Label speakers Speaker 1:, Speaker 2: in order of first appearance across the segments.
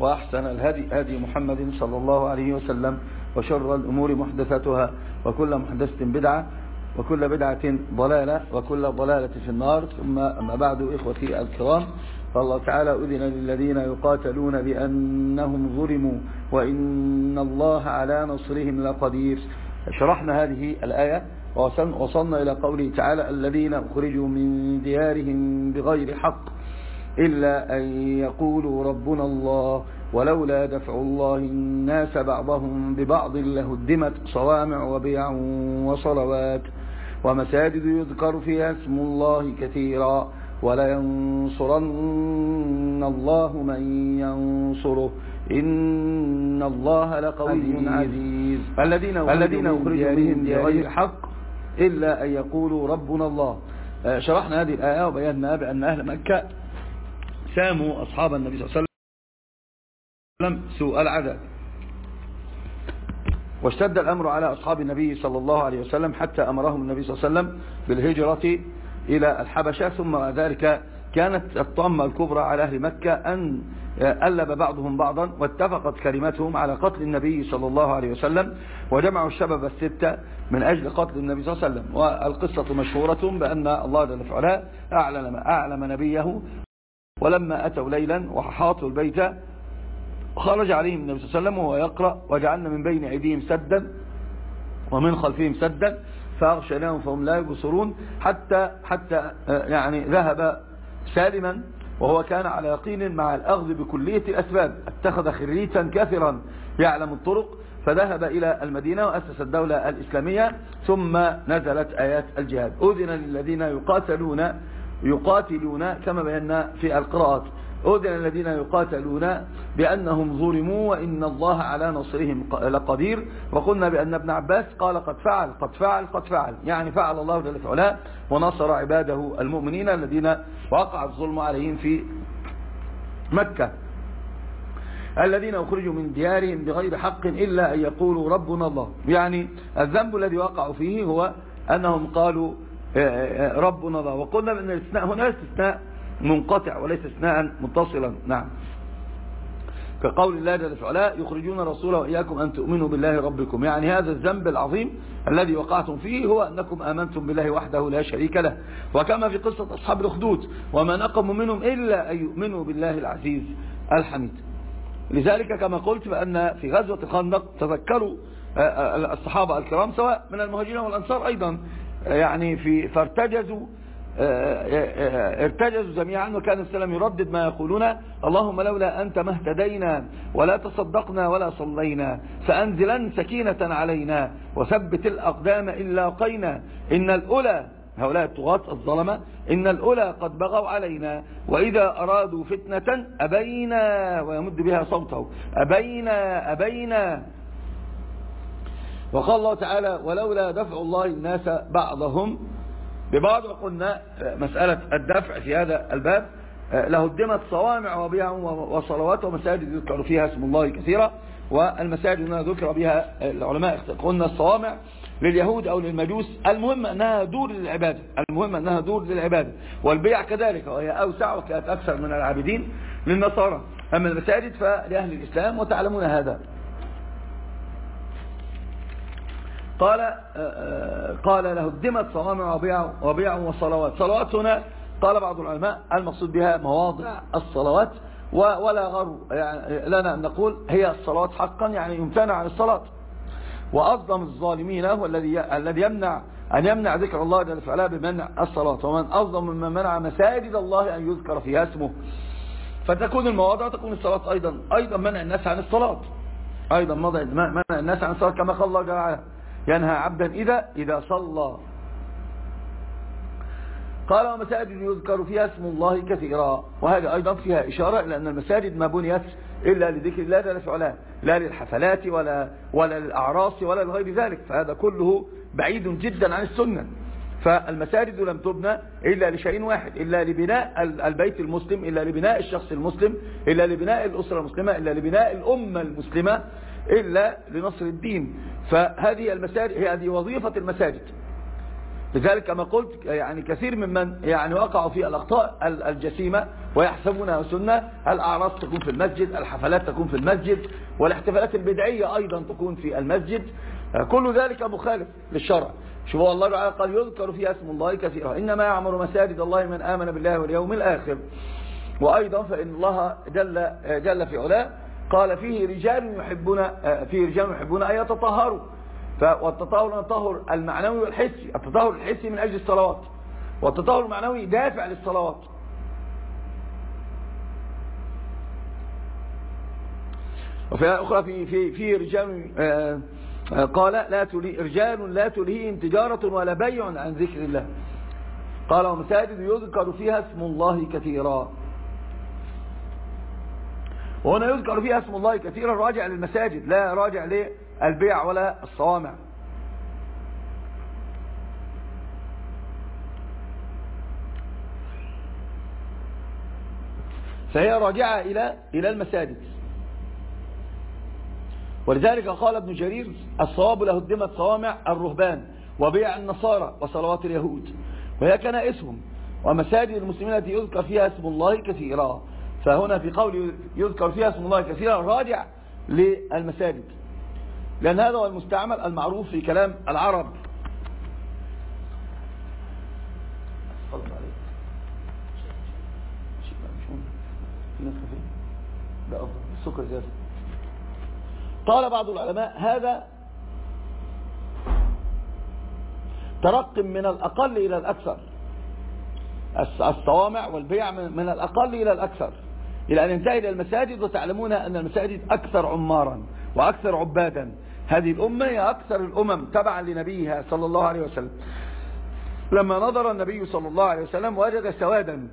Speaker 1: وأحسن الهدي هدي محمد صلى الله عليه وسلم وشر الأمور محدثاتها وكل محدثة بدعة وكل بدعة ضلالة وكل ضلالة في النار. ثم أما بعد إخوتي الكرام فالله تعالى أذن للذين يقاتلون بأنهم ظلموا وإن الله على نصرهم لقدير. شرحنا هذه الآية وصلنا إلى قوله تعالى الذين أخرجوا من ديارهم بغير حق إلا أن يقولوا ربنا الله. ولولا دفع الله الناس بعضهم ببعض لهدمت صوامع وبيع وصلوات ومساجد يذكر فيها اسم الله كثيرا ولينصرن الله من ينصره. إن الله لقوي عزيز. الذين أخرجوا من بغير حق إلا أن يقولوا ربنا الله. شرحنا هذه الآية وبينا بأن أهل مكة ساموا أصحاب النبي صلى الله عليه وسلم. سوء العذاب. واشتد الأمر على أصحاب النبي صلى الله عليه وسلم حتى أمرهم النبي صلى الله عليه وسلم بالهجرة إلى الحبشة ثم ذلك كانت الطامة الكبرى على أهل مكة أن ألب بعضهم بعضا واتفقت كلمتهم على قتل النبي صلى الله عليه وسلم وجمعوا الشباب الستة من أجل قتل النبي صلى الله عليه وسلم. والقصة مشهورة بأن الله جل وعلا أعلم, أعلم نبيه ولما أتوا ليلا وحاطوا البيت خرج عليهم النبي صلى الله عليه وسلم وهو يقرأ وجعلنا من بين أيديهم سدا ومن خلفهم سدا فأغشيناهم فهم لا يبصرون حتى حتى يعني ذهب سالما وهو كان على يقين مع الأخذ بكلية الأسباب اتخذ خريتا كثرا يعلم الطرق فذهب إلى المدينة وأسس الدولة الإسلامية ثم نزلت آيات الجهاد. أذن للذين يقاتلون يقاتلون كما بينا في القراءات. أذن الذين يقاتلون بأنهم ظلموا وإن الله على نصرهم لقدير. وقلنا بأن ابن عباس قال قد فعل قد فعل قد فعل. يعني فعل الله جل وعلا ونصر عباده المؤمنين الذين وقع الظلم عليهم في مكة. الذين أخرجوا من ديارهم بغير حق إلا أن يقولوا ربنا الله. يعني الذنب الذي وقعوا فيه هو أنهم قالوا ربنا الله. وقلنا بأن الاستثناء هنا استثناء منقطع وليس استثناء متصلا. نعم. كقول الله جل وعلا يخرجون رسوله وإياكم أن تؤمنوا بالله ربكم. يعني هذا الذنب العظيم الذي وقعتم فيه هو أنكم آمنتم بالله وحده لا شريك له. وكما في قصة أصحاب الأخدود وما نقموا منهم إلا أن يؤمنوا بالله العزيز الحميد. لذلك كما قلت بأن في غزوة الخندق تذكروا الصحابة الكرام سواء من المهاجرين والأنصار أيضا يعني في فارتجزوا ارتجزوا جميعا وكان السلام يردد ما يقولون. اللهم لولا أنت ما اهتدينا ولا تصدقنا ولا صلينا فأنزلن سكينة علينا وثبت الأقدام إن لاقينا إن الأولى هؤلاء الطغاة الظلمة إن الأولى قد بغوا علينا وإذا أرادوا فتنة أبينا ويمد بها صوته. أبينا أبينا. وقال الله تعالى ولولا دفع الله الناس بعضهم ببعض وقلنا مسألة الدفع في هذا الباب لهدمت صوامع وبيع وصلوات ومساجد يذكر فيها اسم الله كثيرا والمساجد هنا ذكر بها العلماء قلنا الصوامع لليهود أو للمجوس المهم أنها دور للعبادة المهم أنها دور للعبادة والبيع كذلك وهي أوسع وكانت أكثر من العابدين للنصارى أما المساجد فلأهل الإسلام وتعلمون هذا. قال قال لهدمت صوامع وبيع, وبيع وصلوات. صلوات هنا قال بعض العلماء المقصود بها مواضع الصلوات ولا غرو يعني لنا أن نقول هي الصلوات حقا يعني يمتنع عن الصلاة. وأظلم الظالمين هو الذي الذي يمنع أن يمنع ذكر الله جل وعلا بمنع الصلاة. ومن أظلم ممن منع مساجد الله أن يذكر فيها اسمه. فتكون المواضع تكون الصلاة أيضا أيضا منع الناس عن الصلاة. أيضا منع الناس عن الصلاة كما قال الله جل وعلا. ينهى عبدا إذا إذا صلى. قال ومساجد يذكر فيها اسم الله كثيرا. وهذا أيضا فيها إشارة إلى أن المساجد ما بنيت إلا لذكر الله جل في علاه لا للحفلات ولا, ولا للأعراس ولا لغير ذلك. فهذا كله بعيد جدا عن السنة. فالمساجد لم تبنى إلا لشيء واحد إلا لبناء البيت المسلم إلا لبناء الشخص المسلم إلا لبناء الأسرة المسلمة إلا لبناء الأمة المسلمة. إلا لنصر الدين. فهذه المساجد هذه وظيفة المساجد. لذلك كما قلت يعني كثير ممن يعني وقعوا في الأخطاء الجسيمة ويحسبونها سنة. الأعراس تكون في المسجد الحفلات تكون في المسجد والاحتفالات البدعية أيضا تكون في المسجد. كل ذلك مخالف للشرع. شوفوا الله تعالى قال يذكر فيها اسم الله كثيرا. إنما يعمر مساجد الله من آمن بالله واليوم الآخر. وأيضا فإن الله جل, جل في علاه قال فيه رجال يحبون فيه رجال يحبون أن يتطهروا. والتطهر التطهر المعنوي والحسي. التطهر الحسي من أجل الصلوات. والتطهر المعنوي دافع للصلوات. وفي أخرى في في في رجال آه، آه، قال لا تلي رجال لا تلهيهم تجارة ولا بيع عن ذكر الله. قال ومساجد يذكر فيها اسم الله كثيرا. وهنا يذكر فيها اسم الله كثيرا راجع للمساجد لا راجع للبيع ولا الصوامع. فهي راجعة إلى إلى المساجد. ولذلك قال ابن جرير الصواب له هدمت صوامع الرهبان وبيع النصارى وصلوات اليهود. وهي كنائسهم ومساجد المسلمين التي يذكر فيها اسم الله كثيرا. فهنا في قول يذكر فيها اسم الله كثيرا راجع للمساجد. لأن هذا هو المستعمل المعروف في كلام العرب. قال بعض العلماء هذا ترقم من الأقل إلى الأكثر. الصوامع والبيع من الأقل إلى الأكثر. إلى أن ينتهي إلى المساجد وتعلمون أن المساجد أكثر عمارا وأكثر عبادا. هذه الأمة هي أكثر الأمم تبعا لنبيها صلى الله عليه وسلم. لما نظر النبي صلى الله عليه وسلم وجد سوادا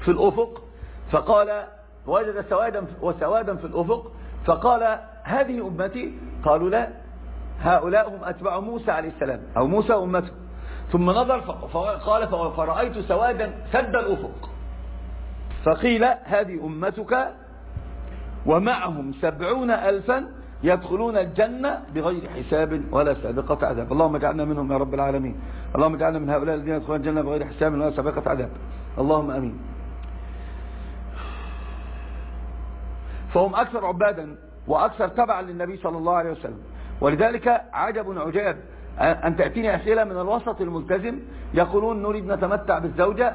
Speaker 1: في الأفق فقال وجد سوادا وسوادا في الأفق فقال هذه أمتي؟ قالوا لا هؤلاء هم أتباع موسى عليه السلام أو موسى أمته. ثم نظر فقال فرأيت سوادا سد الأفق. فقيل هذه أمتك ومعهم سبعون ألفا يدخلون الجنة بغير حساب ولا سابقة عذاب. اللهم اجعلنا منهم يا رب العالمين. اللهم اجعلنا من هؤلاء الذين يدخلون الجنة بغير حساب ولا سابقة عذاب. اللهم أمين. فهم أكثر عبادا وأكثر تبعا للنبي صلى الله عليه وسلم. ولذلك عجب عجاب أن تأتيني أسئلة من الوسط الملتزم يقولون نريد نتمتع بالزوجة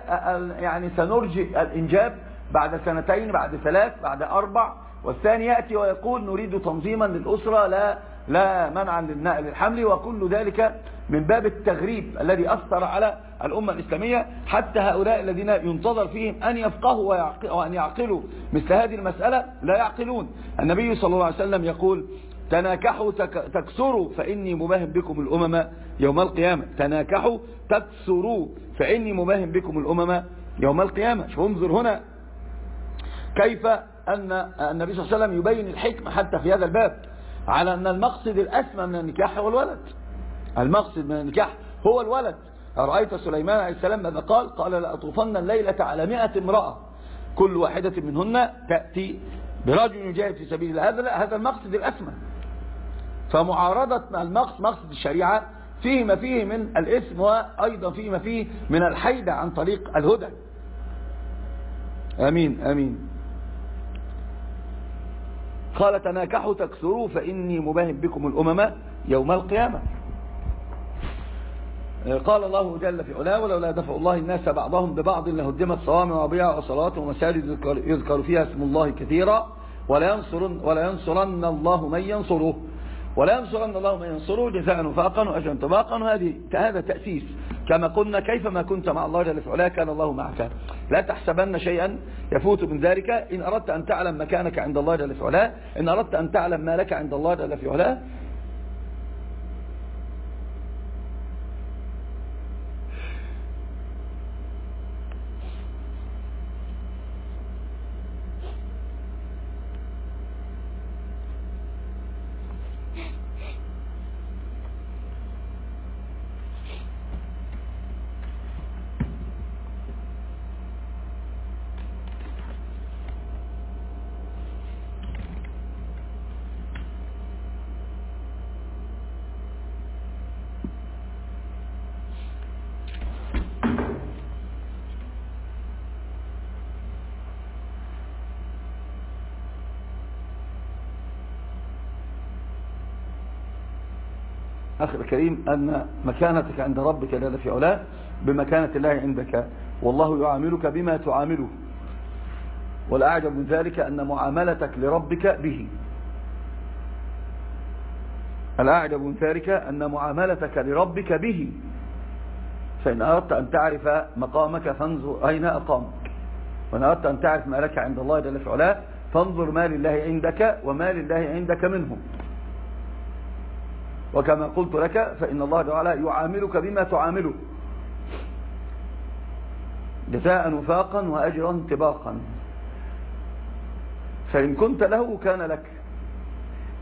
Speaker 1: يعني سنرجي الإنجاب بعد سنتين بعد ثلاث بعد أربع. والثاني يأتي ويقول نريد تنظيما للأسرة لا لا منعا للحمل وكل ذلك من باب التغريب الذي أثر على الأمة الإسلامية. حتى هؤلاء الذين ينتظر فيهم أن يفقهوا وأن يعقلوا مثل هذه المسألة لا يعقلون. النبي صلى الله عليه وسلم يقول تناكحوا تكسروا فإني مباهم بكم الأمم يوم القيامة. تناكحوا تكسروا فإني مباهم بكم الأمم يوم القيامة. انظر هنا كيف أن النبي صلى الله عليه وسلم يبين الحكمة حتى في هذا الباب على أن المقصد الأسمى من النكاح هو الولد. المقصد من النكاح هو الولد. أرأيت سليمان عليه السلام ماذا قال؟ قال لأطوفن الليلة على مئة امرأة. كل واحدة منهن تأتي برجل يجاهد في سبيل الله. هذا المقصد الأسمى. فمعارضة المقصد مقصد الشريعة فيه ما فيه من الاسم وأيضا فيه ما فيه من الحيدة عن طريق الهدى. آمين آمين. قال تناكحوا تكثروا فإني مباهم بكم الأمم يوم القيامة. قال الله جل في علاه ولولا دفع الله الناس بعضهم ببعض لهدمت صوامع وبيع وصلاة ومساجد يذكر فيها اسم الله كثيرا. ولا ينصرن, ولا ينصرن الله من ينصره. ولا ينصرن الله من ينصره جزاء وفاقا وأجرا طباقا. وهذه هذا تأسيس كما قلنا كيفما كنت مع الله جل وعلا كان الله معك. لا تحسبن شيئا يفوت من ذلك. إن أردت أن تعلم مكانك عند الله جل وعلا إن أردت أن تعلم ما لك عند الله جل وعلا أخي الكريم أن مكانتك عند ربك جل في علاه بمكانة الله عندك. والله يعاملك بما تعامله. والأعجب من ذلك أن معاملتك لربك به. الأعجب من ذلك أن معاملتك لربك به. فإن أردت أن تعرف مقامك فانظر أين أقامك. وإن أردت أن تعرف ما لك عند الله جل في علاه فانظر ما لله عندك وما لله عندك منهم. وكما قلت لك فإن الله تعالى يعاملك بما تعامله. جزاء وفاقا وأجرا تباقا فإن كنت له كان لك.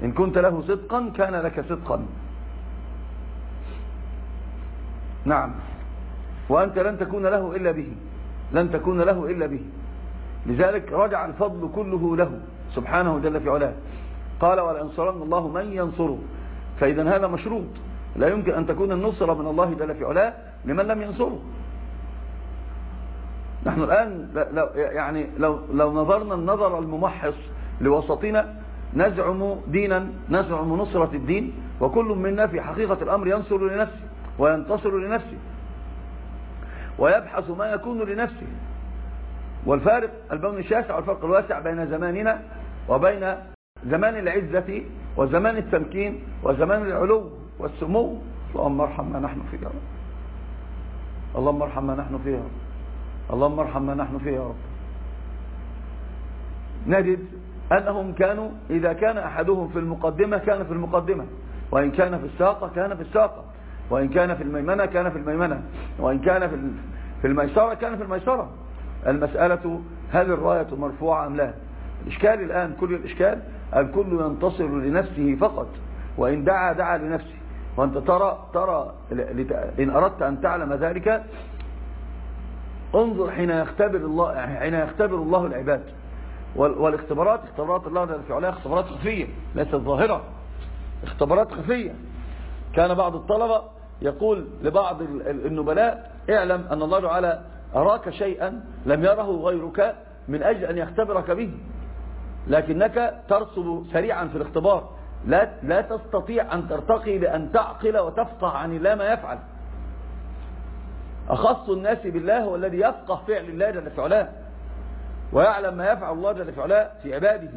Speaker 1: إن كنت له صدقا كان لك صدقا. نعم. وأنت لن تكون له إلا به. لن تكون له إلا به. لذلك رجع الفضل كله له. سبحانه جل في علاه. قال ولأنصرن الله من ينصره. فإذا هذا مشروط. لا يمكن أن تكون النصرة من الله جل في علاه لمن لم ينصره. نحن الآن لو يعني لو, لو نظرنا النظر الممحص لوسطنا نزعم دينا نزعم نصرة الدين وكل منا في حقيقة الأمر ينصر لنفسه وينتصر لنفسه ويبحث ما يكون لنفسه. والفارق البون الشاسع والفرق الواسع بين زماننا وبين زمان العزة وزمان التمكين وزمان العلو والسمو. اللهم ارحم ما نحن فيه يا رب. اللهم ارحم ما نحن فيه يا رب. اللهم ارحم ما نحن فيه يا رب. نجد أنهم كانوا إذا كان أحدهم في المقدمة كان في المقدمة وإن كان في الساقة كان في الساقة وإن كان في الميمنة كان في الميمنة وإن كان في الميسرة كان في الميسرة. المسألة هل الراية مرفوعة أم لا؟ الإشكال الآن كل الإشكال الكل ينتصر لنفسه فقط. وإن دعا دعا لنفسه. وأنت ترى ترى إن أردت أن تعلم ذلك انظر حين يختبر الله حين يختبر الله العباد. والاختبارات اختبارات الله في عليها اختبارات خفية ليست ظاهرة. اختبارات خفية. كان بعض الطلبة يقول لبعض النبلاء اعلم أن الله تعالى أراك شيئا لم يره غيرك من أجل أن يختبرك به. لكنك ترسب سريعا في الاختبار. لا, لا تستطيع أن ترتقي لأن تعقل وتفقه عن الله ما يفعل. أخص الناس بالله هو الذي يفقه فعل الله جل في علاه ويعلم ما يفعل الله جل في علاه في عباده.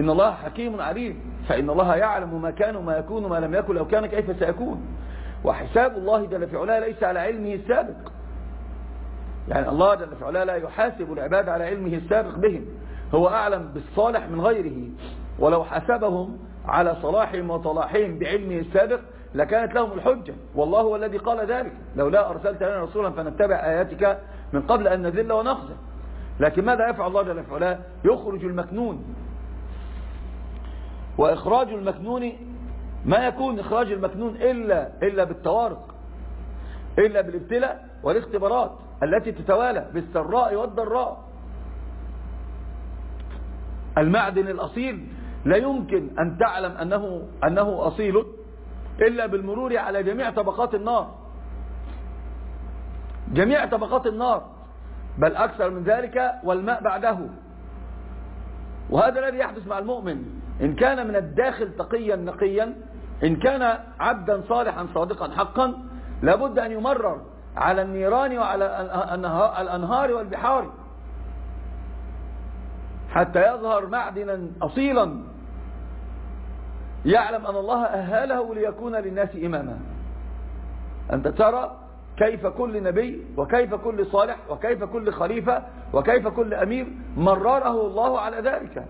Speaker 1: إن الله حكيم عليم فإن الله يعلم ما كان وما يكون وما لم يكن لو كان كيف سيكون. وحساب الله جل في علاه ليس على علمه السابق. يعني الله جل في علاه لا يحاسب العباد على علمه السابق بهم. هو أعلم بالصالح من غيره. ولو حسبهم على صلاحهم وصلاحهم بعلمه السابق لكانت لهم الحجة. والله هو الذي قال ذلك. لولا أرسلت لنا رسولا فنتبع آياتك من قبل أن نذل ونخزى. لكن ماذا يفعل الله جل وعلا؟ يخرج المكنون. وإخراج المكنون ما يكون إخراج المكنون إلا, إلا بالتوارق إلا بالابتلاء والاختبارات التي تتوالى بالسراء والضراء. المعدن الأصيل لا يمكن أن تعلم أنه, أنه أصيل إلا بالمرور على جميع طبقات النار. جميع طبقات النار بل أكثر من ذلك والماء بعده. وهذا الذي يحدث مع المؤمن إن كان من الداخل تقيا نقيا إن كان عبدا صالحا صادقا حقا لابد أن يمرر على النيران وعلى الأنهار والبحار. حتى يظهر معدنا أصيلا. يعلم أن الله أهاله ليكون للناس إماما. أنت ترى كيف كل نبي وكيف كل صالح وكيف كل خليفة وكيف كل أمير مرره الله على ذلك.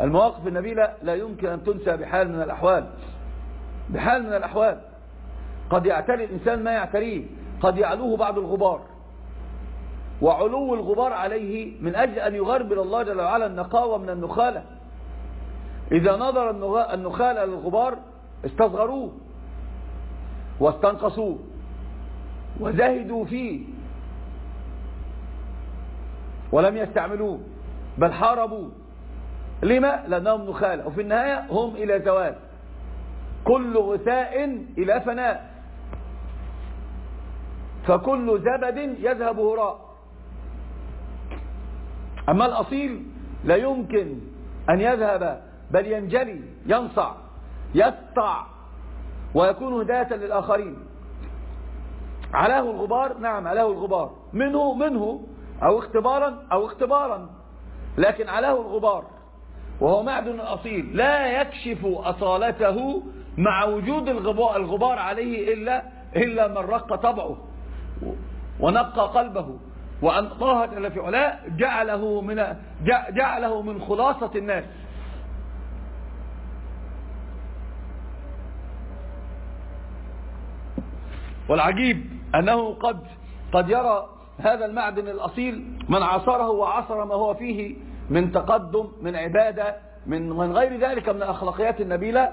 Speaker 1: المواقف النبيلة لا يمكن أن تنسى بحال من الأحوال. بحال من الأحوال. قد يعتري الإنسان ما يعتريه. قد يعلوه بعض الغبار. وعلو الغبار عليه من أجل أن يغربل الله جل وعلا النقاوة من النخالة. إذا نظر النخالة للغبار استصغروه. واستنقصوه. وزهدوا فيه. ولم يستعملوه. بل حاربوه. لما؟ لأنهم نخالة وفي النهاية هم إلى زوال. كل غثاء إلى فناء. فكل زبد يذهب هراء. أما الأصيل لا يمكن أن يذهب بل ينجلي ينصع يسطع ويكون هداية للآخرين. علاه الغبار؟ نعم علاه الغبار. منه منه أو اختبارا أو اختبارا. لكن علاه الغبار. وهو معدن أصيل لا يكشف أصالته مع وجود الغبار عليه إلا, إلا من رق طبعه ونقى قلبه. وأن الله جل في علاء جعله من, جعله من خلاصة الناس. والعجيب أنه قد قد يرى هذا المعدن الأصيل من عصره وعصر ما هو فيه من تقدم من عبادة من, من غير ذلك من الأخلاقيات النبيلة.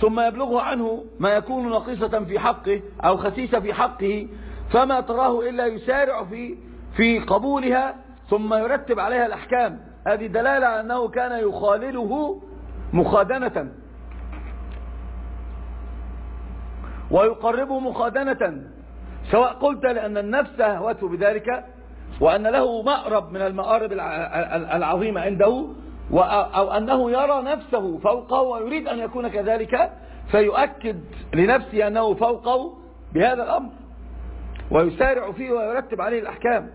Speaker 1: ثم يبلغه عنه ما يكون نقيصة في حقه أو خسيسة في حقه فما تراه إلا يسارع في في قبولها ثم يرتب عليها الأحكام. هذه دلالة أنه كان يخالله مخادنة. ويقربه مخادنة. سواء قلت لأن النفس هوته بذلك وأن له مأرب من المآرب العظيمة عنده أو أنه يرى نفسه فوقه ويريد أن يكون كذلك فيؤكد لنفسه أنه فوقه بهذا الأمر ويسارع فيه ويرتب عليه الأحكام.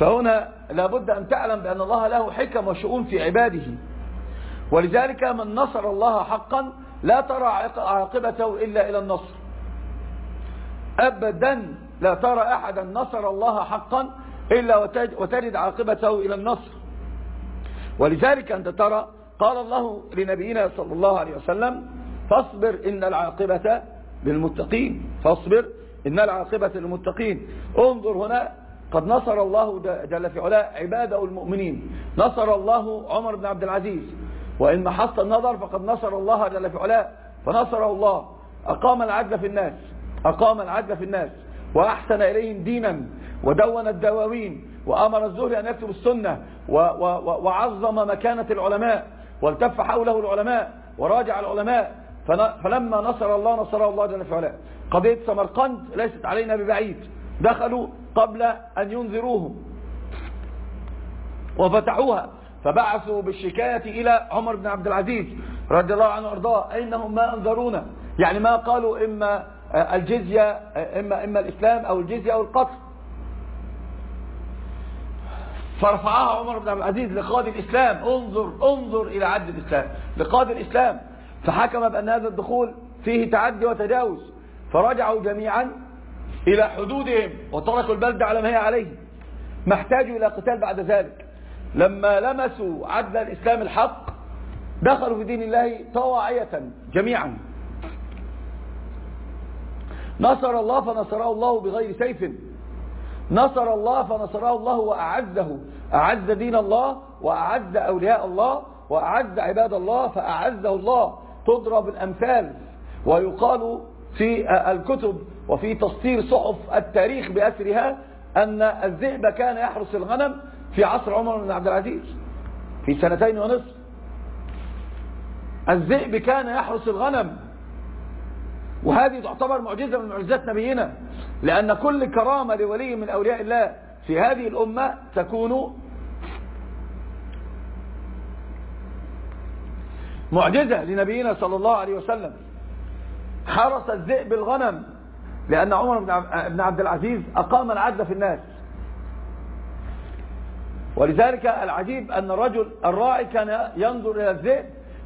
Speaker 1: فهنا لابد أن تعلم بأن الله له حكم وشؤون في عباده. ولذلك من نصر الله حقا لا ترى عاقبته إلا إلى النصر. أبدا لا ترى أحدا نصر الله حقا إلا وتجد عاقبته إلى النصر. ولذلك أنت ترى قال الله لنبينا صلى الله عليه وسلم فاصبر إن العاقبة للمتقين. فاصبر إن العاقبة للمتقين. انظر هنا قد نصر الله جل في علاء عباده المؤمنين. نصر الله عمر بن عبد العزيز. وإن محص النظر فقد نصر الله جل في علاء فنصره الله. أقام العدل في الناس. أقام العدل في الناس. وأحسن إليهم دينا ودون الدواوين وأمر الزهري أن يكتب السنة وعظم مكانة العلماء والتف حوله العلماء وراجع العلماء. فلما نصر الله نصر الله جل وعلا. قضية سمرقند ليست علينا ببعيد. دخلوا قبل أن ينذروهم وفتحوها. فبعثوا بالشكاية إلى عمر بن عبد العزيز رضي الله عنه وأرضاه. أينهم ما أنذرونا؟ يعني ما قالوا إما الجزية إما, إما الإسلام أو الجزية أو القتل. فرفعها عمر بن عبد العزيز لقاضي الإسلام انظر انظر إلى عدل الإسلام. لقاضي الإسلام فحكم بأن هذا الدخول فيه تعدي وتجاوز. فرجعوا جميعا إلى حدودهم وتركوا البلد على ما هي عليه. ما احتاجوا إلى قتال بعد ذلك. لما لمسوا عدل الإسلام الحق دخلوا في دين الله طواعية جميعا. نصر الله فنصره الله بغير سيف. نصر الله فنصره الله وأعزه. أعز دين الله وأعز أولياء الله وأعز عباد الله فأعزه الله. تضرب الأمثال ويقال في الكتب وفي تسطير صحف التاريخ بأسرها أن الذئب كان يحرس الغنم في عصر عمر بن عبد العزيز. في سنتين ونصف. الذئب كان يحرس الغنم. وهذه تعتبر معجزة من معجزات نبينا لأن كل كرامة لولي من أولياء الله في هذه الأمة تكون معجزة لنبينا صلى الله عليه وسلم. حرس الذئب الغنم لأن عمر بن عبد العزيز أقام العدل في الناس. ولذلك العجيب أن الرجل الراعي كان ينظر إلى الذئب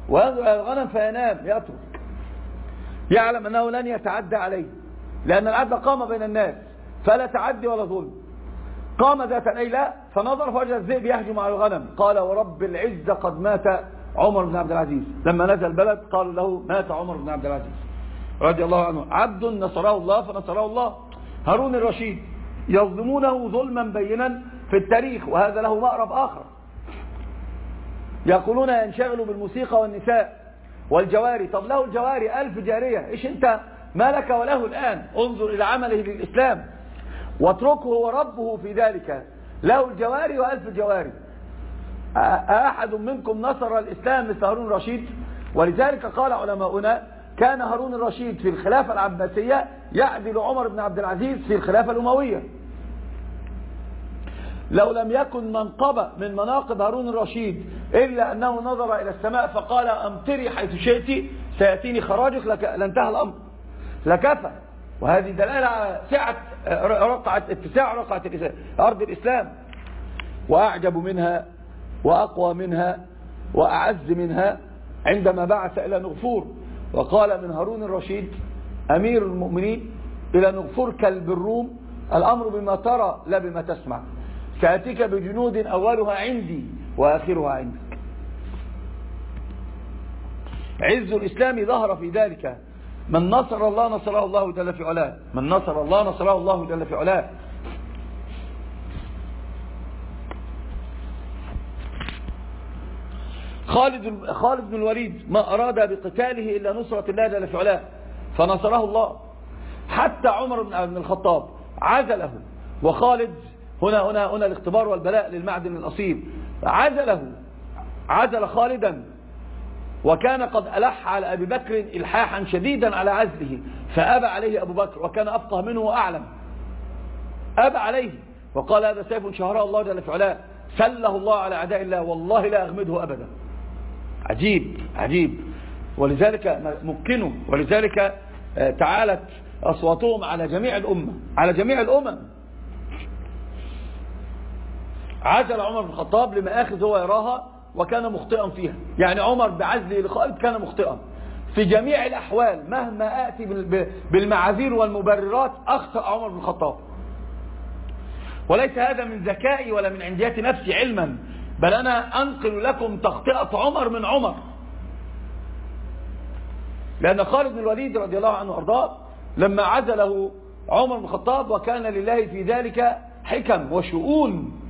Speaker 1: وينظر إلى الغنم فينام يترك. يعلم أنه لن يتعدى عليه لأن العدل قام بين الناس فلا تعدي ولا ظلم. قام ذات ليلة فنظر فوجد الذئب يهجم على الغنم. قال ورب العزة قد مات عمر بن عبد العزيز. لما نزل البلد قالوا له مات عمر بن عبد العزيز. رضي الله عنه. عبد نصره الله فنصره الله. هارون الرشيد يظلمونه ظلما بينا في التاريخ وهذا له مأرب آخر. يقولون ينشغل بالموسيقى والنساء. والجواري طب له الجواري ألف جارية إيش أنت ما لك وله الآن؟ انظر إلى عمله للإسلام واتركه وربه في ذلك. له الجواري وألف جواري. أحد منكم نصر الإسلام مثل هارون الرشيد؟ ولذلك قال علماؤنا كان هارون الرشيد في الخلافة العباسية يعدل عمر بن عبد العزيز في الخلافة الأموية. لو لم يكن منقبة من مناقب هارون الرشيد إلا أنه نظر إلى السماء فقال أمطري حيث شئت سيأتيني خراجك لانتهى الأمر. لكفى. وهذه دلالة على سعة رقعة اتساع رقعة أرض الإسلام. وأعجب منها وأقوى منها وأعز منها عندما بعث إلى نغفور. وقال من هارون الرشيد أمير المؤمنين إلى نغفور كلب الروم الأمر بما ترى لا بما تسمع. سأتيك بجنود أولها عندي وآخرها عندك. عز الإسلام ظهر في ذلك. من نصر الله نصره الله جل في علاه. من نصر الله نصره الله جل في علاه. خالد خالد بن الوليد ما أراد بقتاله إلا نصرة الله جل في علاه. فنصره الله. حتى عمر بن الخطاب عزله. وخالد هنا هنا هنا الاختبار والبلاء للمعدن الأصيل عزله عزل خالدا وكان قد ألح على أبي بكر إلحاحا شديدا على عزله فأبى عليه أبو بكر وكان أفقه منه وأعلم. أبى عليه وقال هذا سيف شهراء الله جل في علاه. سله الله على أعداء الله والله لا أغمده أبدا. عجيب عجيب. ولذلك مكنوا ولذلك آه، تعالت أصواتهم على جميع الأمة على جميع الأمم. عزل عمر بن الخطاب لمآخذ هو يراها وكان مخطئا فيها. يعني عمر بعزله لخالد كان مخطئا. في جميع الأحوال مهما آتي بالمعاذير والمبررات أخطأ عمر بن الخطاب. وليس هذا من ذكائي ولا من عنديات نفسي علما بل أنا أنقل لكم تخطئة عمر من عمر. لأن خالد بن الوليد رضي الله عنه وأرضاه لما عزله عمر بن الخطاب وكان لله في ذلك حكم وشؤون.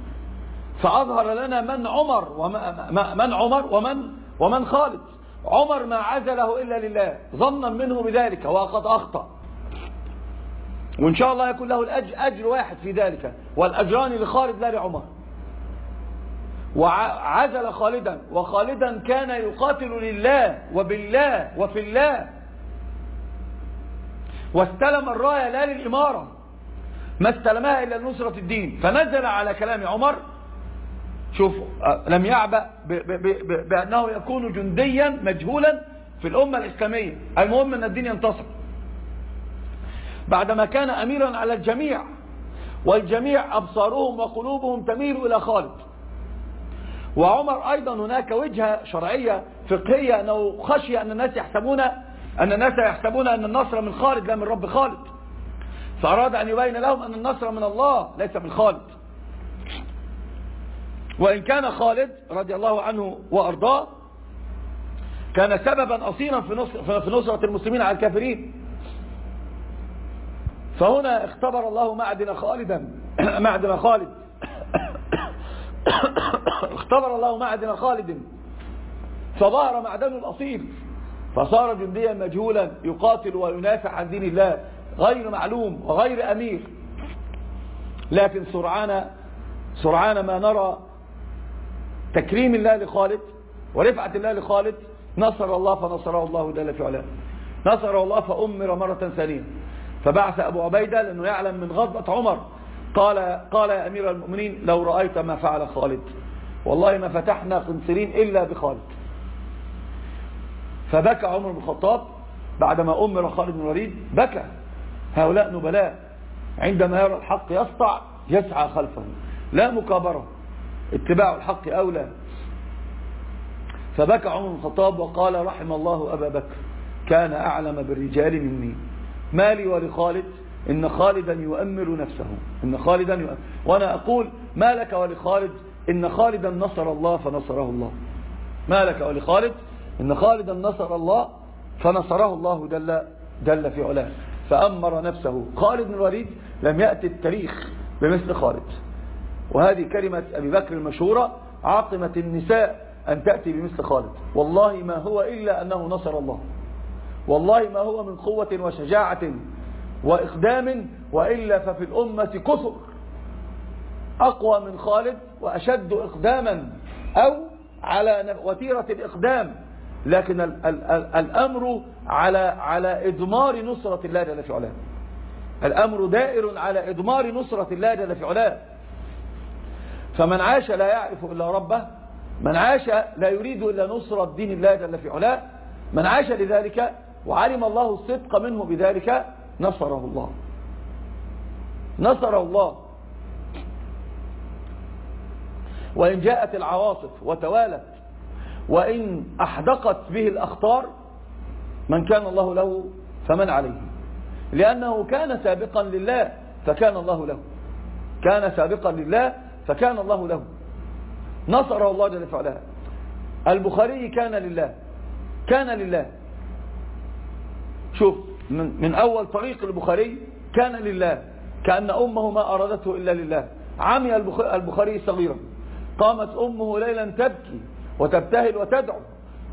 Speaker 1: فأظهر لنا من عمر ومن عمر ومن ومن خالد. عمر ما عزله إلا لله ظنا منه بذلك وقد أخطأ. وإن شاء الله يكون له الأجر أجر واحد في ذلك والأجران لخالد لا لعمر. وعزل خالدا وخالدا كان يقاتل لله وبالله وفي الله. واستلم الراية لا للإمارة ما استلمها إلا لنصرة الدين. فنزل على كلام عمر شوف لم يعبأ بأنه يكون جنديا مجهولا في الأمة الإسلامية. المهم أن الدين ينتصر. بعدما كان أميرا على الجميع والجميع أبصارهم وقلوبهم تميل إلى خالد. وعمر أيضا هناك وجهة شرعية فقهية أنه خشي أن الناس يحسبون أن الناس يحسبون أن النصر من خالد لا من رب خالد. فأراد أن يبين لهم أن النصر من الله ليس من خالد. وإن كان خالد رضي الله عنه وأرضاه كان سببا أصيلا في نصرة المسلمين على الكافرين. فهنا اختبر الله معدن خالدا معدن خالد. اختبر الله معدن خالد. فظهر معدن الأصيل. فصار جنديا مجهولا يقاتل وينافع عن دين الله غير معلوم وغير أمير. لكن سرعان سرعان ما نرى تكريم الله لخالد ورفعة الله لخالد نصر الله فنصره الله جل في علاه. نصر الله فأمر مرة ثانية. فبعث أبو عبيدة لأنه يعلم من غضبة عمر. قال قال يا أمير المؤمنين لو رأيت ما فعل خالد. والله ما فتحنا قنصرين إلا بخالد. فبكى عمر بن الخطاب بعدما أمر خالد بن الوليد. بكى. هؤلاء نبلاء. عندما يرى الحق يسطع يسعى خلفه. لا مكابرة. اتباع الحق أولى فبكى عمر بن الخطاب وقال رحم الله أبا بكر كان أعلم بالرجال مني. مالي ولخالد إن خالدا يؤمر نفسه. إن خالدا يؤمر وأنا أقول ما لك ولخالد إن خالدا نصر الله فنصره الله. ما لك ولخالد إن خالدا نصر الله فنصره الله جل, جل في علاه. فأمر نفسه. خالد بن الوليد لم يأتي التاريخ بمثل خالد. وهذه كلمة أبي بكر المشهورة عاقمة النساء أن تأتي بمثل خالد. والله ما هو إلا أنه نصر الله. والله ما هو من قوة وشجاعة وإقدام وإلا ففي الأمة كثر أقوى من خالد وأشد إقداما أو على وتيرة الإقدام. لكن ال ال ال الأمر على على إدمار نصرة الله جل في علاه. الأمر دائر على إدمار نصرة الله جل في علاه. فمن عاش لا يعرف إلا ربه من عاش لا يريد إلا نصرة دين الله جل في علاه من عاش لذلك وعلم الله الصدق منه بذلك نصره الله. نصره الله. وإن جاءت العواصف وتوالت وإن أحدقت به الأخطار من كان الله له فمن عليه. لأنه كان سابقا لله فكان الله له. كان سابقا لله فكان الله له. نصره الله جل وعلا. البخاري كان لله. كان لله. شوف من, من أول طريق البخاري كان لله. كأن أمه ما أرادته إلا لله. عمي البخاري صغيرا. قامت أمه ليلا تبكي وتبتهل وتدعو.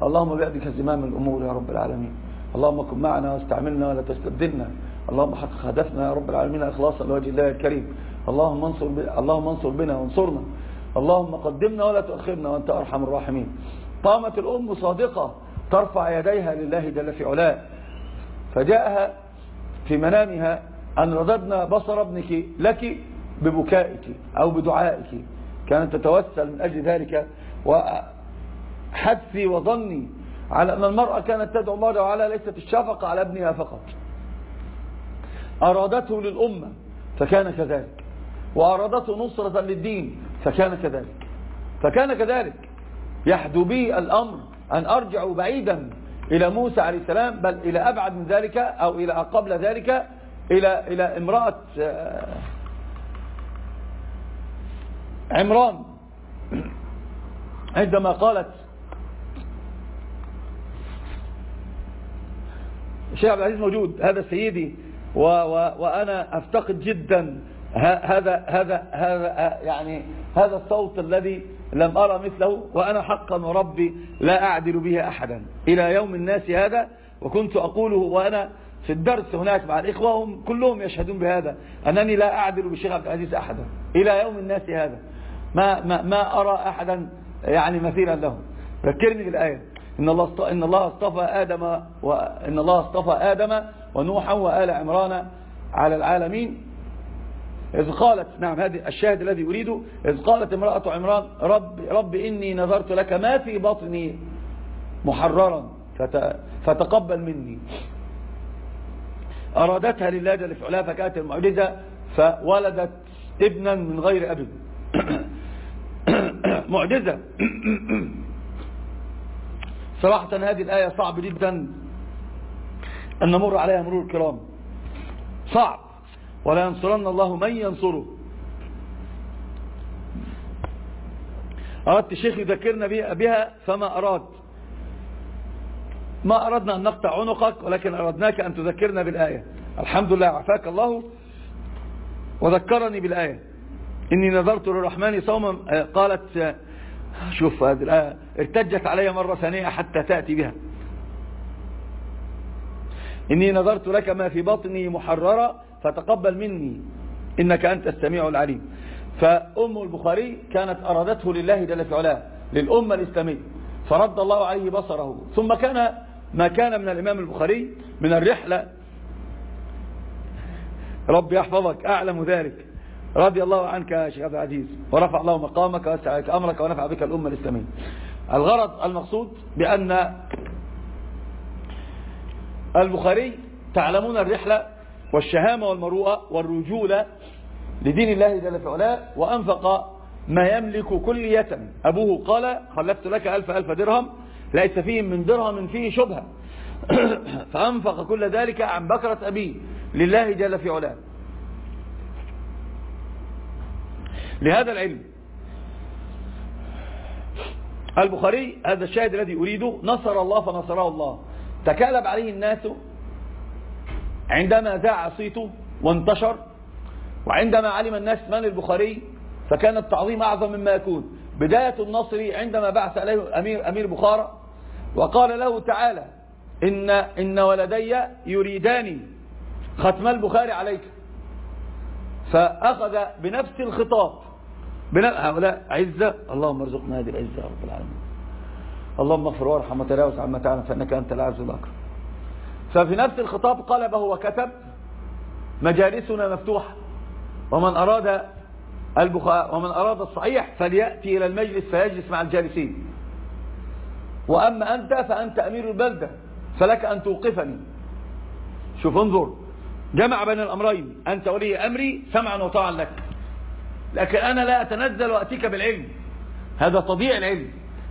Speaker 1: اللهم بيدك زمام الأمور يا رب العالمين. اللهم كن معنا واستعملنا ولا تستبدلنا. اللهم حقق هدفنا يا رب العالمين. إخلاصا لوجه الله الكريم. اللهم انصر اللهم انصر بنا وانصرنا. اللهم قدمنا ولا تؤخرنا وأنت أرحم الراحمين. قامت الأم صادقة ترفع يديها لله جل في علاه. فجاءها في منامها أن رددنا بصر ابنك لك ببكائك أو بدعائك. كانت تتوسل من أجل ذلك. وحدثي وظني على أن المرأة كانت تدعو الله تعالى ليست الشفقة على ابنها فقط. أرادته للأمة فكان كذلك. وأرادته نصرة للدين. فكان كذلك. فكان كذلك. يحدو بي الأمر أن أرجع بعيدا إلى موسى عليه السلام بل إلى أبعد من ذلك أو إلى قبل ذلك إلى, إلى امرأة آه، عمران. عندما قالت الشيخ عبد العزيز موجود هذا سيدي و و وأنا أفتقد جدا هذا هذا هذا يعني هذا الصوت الذي لم أرى مثله وأنا حقا وربي لا أعدل به أحدا. إلى يوم الناس هذا وكنت أقوله وأنا في الدرس هناك مع الإخوة هم كلهم يشهدون بهذا أنني لا أعدل بالشيخ عبد العزيز أحدا. إلى يوم الناس هذا. ما, ما, ما أرى أحدا يعني مثيلا له. ذكرني بالآية. إن الله إن الله اصطفى آدم وإن الله اصطفى آدم ونوحا وآل عمران على العالمين. إذ قالت نعم هذه الشاهد الذي أريده إذ قالت امرأة عمران رب, رب إني نظرت لك ما في بطني محررا فتقبل مني. أرادتها لله جل فعلا فكانت المعجزة فولدت ابنا من غير أب. معجزة. صراحة هذه الآية صعب جدا. أن نمر عليها مرور الكرام. صعب. ولا ينصرن الله من ينصره. أردت الشيخ يذكرنا بها فما أراد. ما أردنا أن نقطع عنقك ولكن أردناك أن تذكرنا بالآية. الحمد لله عفاك الله وذكرني بالآية. إني نظرت للرحمن صوما آه، قالت آه، شوف هذه الآية ارتجت علي مرة ثانية حتى تأتي بها. إني نظرت لك ما في بطني محررة فتقبل مني إنك أنت السميع العليم. فأم البخاري كانت أرادته لله جل في علاه للأمة الإسلامية فرد الله عليه بصره. ثم كان ما كان من الإمام البخاري من الرحلة رب يحفظك أعلم ذلك رضي الله عنك يا شيخ عبد العزيز ورفع الله مقامك وسع أمرك ونفع بك الأمة الإسلامية. الغرض المقصود بأن البخاري تعلمون الرحلة والشهامة والمروءة والرجولة لدين الله جل وعلا وأنفق ما يملك كلية أبوه قال خلفت لك ألف ألف درهم ليس فيه من درهم فيه شبهة. فأنفق كل ذلك عن بكرة أبيه لله جل في علاه. لهذا العلم البخاري هذا الشاهد الذي أريده نصر الله فنصره الله. تكالب عليه الناس عندما ذاع صيته وانتشر وعندما علم الناس من البخاري فكان التعظيم أعظم مما يكون. بداية النصر عندما بعث عليه أمير, أمير بخارى وقال له تعالى إن, إن ولدي يريدان ختم البخاري عليك. فأخذ بنفس الخطاب. هؤلاء عزة. اللهم ارزقنا هذه العزة يا رب العالمين. اللهم اغفر وارحم وتلاوز عما تعلم فإنك أنت العز الأكرم. ففي نفس الخطاب قلبه وكتب مجالسنا مفتوحة. ومن أراد البخاء ومن أراد الصحيح فليأتي إلى المجلس فيجلس مع الجالسين. وأما أنت فأنت أمير البلدة فلك أن توقفني. شوف انظر جمع بين الأمرين أنت ولي أمري سمعا وطاعا لك. لكن أنا لا أتنزل وأتيك بالعلم. هذا تضيع العلم.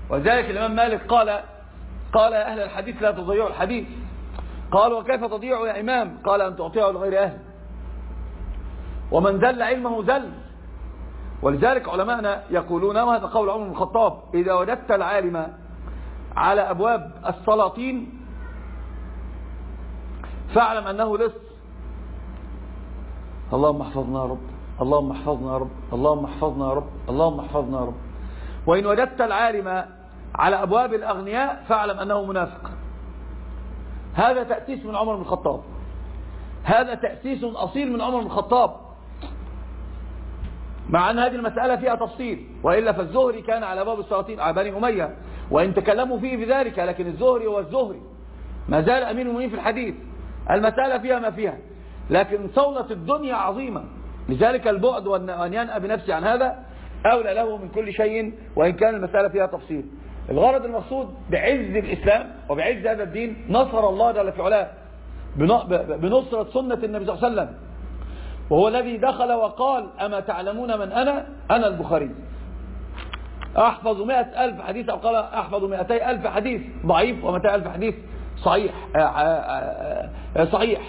Speaker 1: وذلك الإمام مالك قال قال يا أهل الحديث لا تضيعوا الحديث. قال وكيف تضيعوا يا إمام؟ قال أن تعطيه لغير أهل. ومن دل علمه دل ولذلك علماءنا يقولون وهذا قول عمر بن الخطاب؟ إذا وجدت العالم على أبواب السلاطين فاعلم أنه لص اللهم احفظنا يا رب. اللهم احفظنا يا رب. اللهم احفظنا يا رب. اللهم احفظنا يا رب. وإن وجدت العالم على أبواب الأغنياء فاعلم أنه منافق. هذا تأسيس من عمر بن الخطاب. هذا تأسيس أصيل من عمر بن الخطاب. مع أن هذه المسألة فيها تفصيل وإلا فالزهري كان على باب السلاطين على بني أمية وإن تكلموا فيه بذلك لكن الزهري هو الزهري. ما زال أمين المؤمنين في الحديث. المسألة فيها ما فيها. لكن صولة الدنيا عظيمة. لذلك البعد وأن ينأى بنفسه عن هذا أولى له من كل شيء وإن كان المسألة فيها تفصيل. الغرض المقصود بعز الإسلام وبعز هذا الدين نصر الله جل في علاه. بنصرة سنة النبي صلى الله عليه وسلم. وهو الذي دخل وقال أما تعلمون من أنا؟ أنا البخاري. أحفظ مئة ألف حديث أو قال أحفظ مئتي ألف حديث. ضعيف ومئتي ألف حديث صحيح آه، آه، آه، صحيح.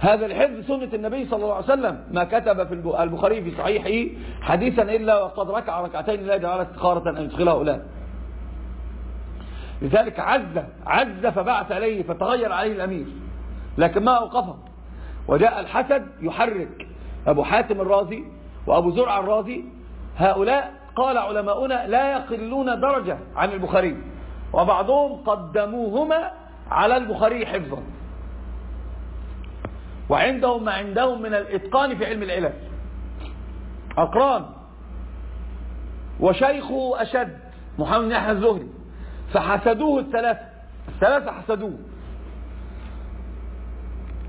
Speaker 1: هذا الحفظ سنة النبي صلى الله عليه وسلم ما كتب في البخاري في صحيحه حديثا إلا وقد ركع ركعتين لا جعل استخارة أن يدخل هؤلاء لذلك عز عز فبعث عليه فتغير عليه الأمير. لكن ما أوقفه. وجاء الحسد يحرك. أبو حاتم الرازي وأبو زرع الرازي هؤلاء قال علماؤنا لا يقلون درجة عن البخاري. وبعضهم قدموهما على البخاري حفظا. وعندهم ما عندهم من الإتقان في علم العلم. أقران. وشيخه أشد. محمد بن يحيى الزهري. فحسدوه الثلاثة. الثلاثة حسدوه.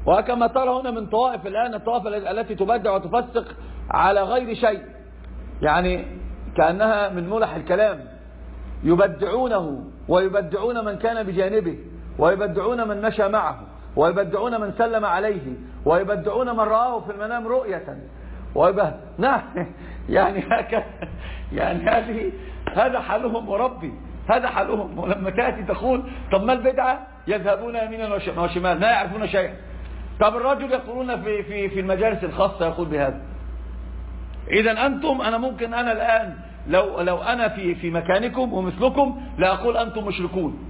Speaker 1: وكما ترى هنا من طوائف الآن الطوائف التي تبدع وتفسق على غير شيء. يعني كأنها من ملح الكلام. يبدعونه ويبدعون من كان بجانبه ويبدعون من مشى معه. ويبدعون من سلم عليه ويبدعون من رآه في المنام رؤية. ويبه... نعم يعني هكذا يعني هذه هذا حالهم وربي هذا حالهم ولما تأتي تقول طب ما البدعة؟ يذهبون يمينا وشمال ما يعرفون شيئا. طب الرجل يقولون في في في المجالس الخاصة يقول بهذا. إذا أنتم أنا ممكن أنا الآن لو لو أنا في في مكانكم ومثلكم لا أقول أنتم مشركون.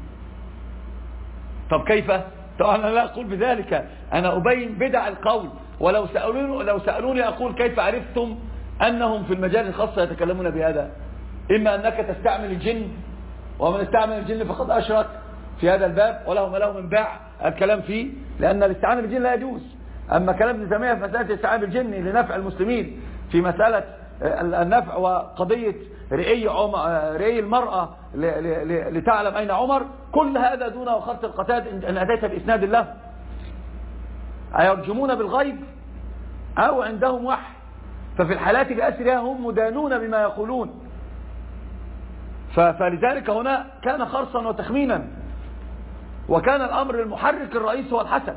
Speaker 1: طب كيف؟ طبعا أنا لا أقول بذلك. أنا أبين بدع القول. ولو سألوني, لو سألوني أقول كيف عرفتم أنهم في المجال الخاصة يتكلمون بهذا؟ إما أنك تستعمل الجن ومن استعمل الجن فقد أشرك في هذا الباب وله ما له من باع الكلام فيه لأن الاستعانة بالجن لا يجوز. أما كلام ابن تيمية في مسألة الاستعانة بالجن لنفع المسلمين في مسألة النفع وقضية رئي, رئي المرأة لتعلم أين عمر. كل هذا دون خط القتاد. إن أتيت بإسناد الله. أيرجمون بالغيب؟ أو عندهم وحي؟ ففي الحالات بأسرها هم مدانون بما يقولون. فلذلك هنا كان خرصا وتخمينا. وكان الأمر المحرك الرئيس هو الحسد.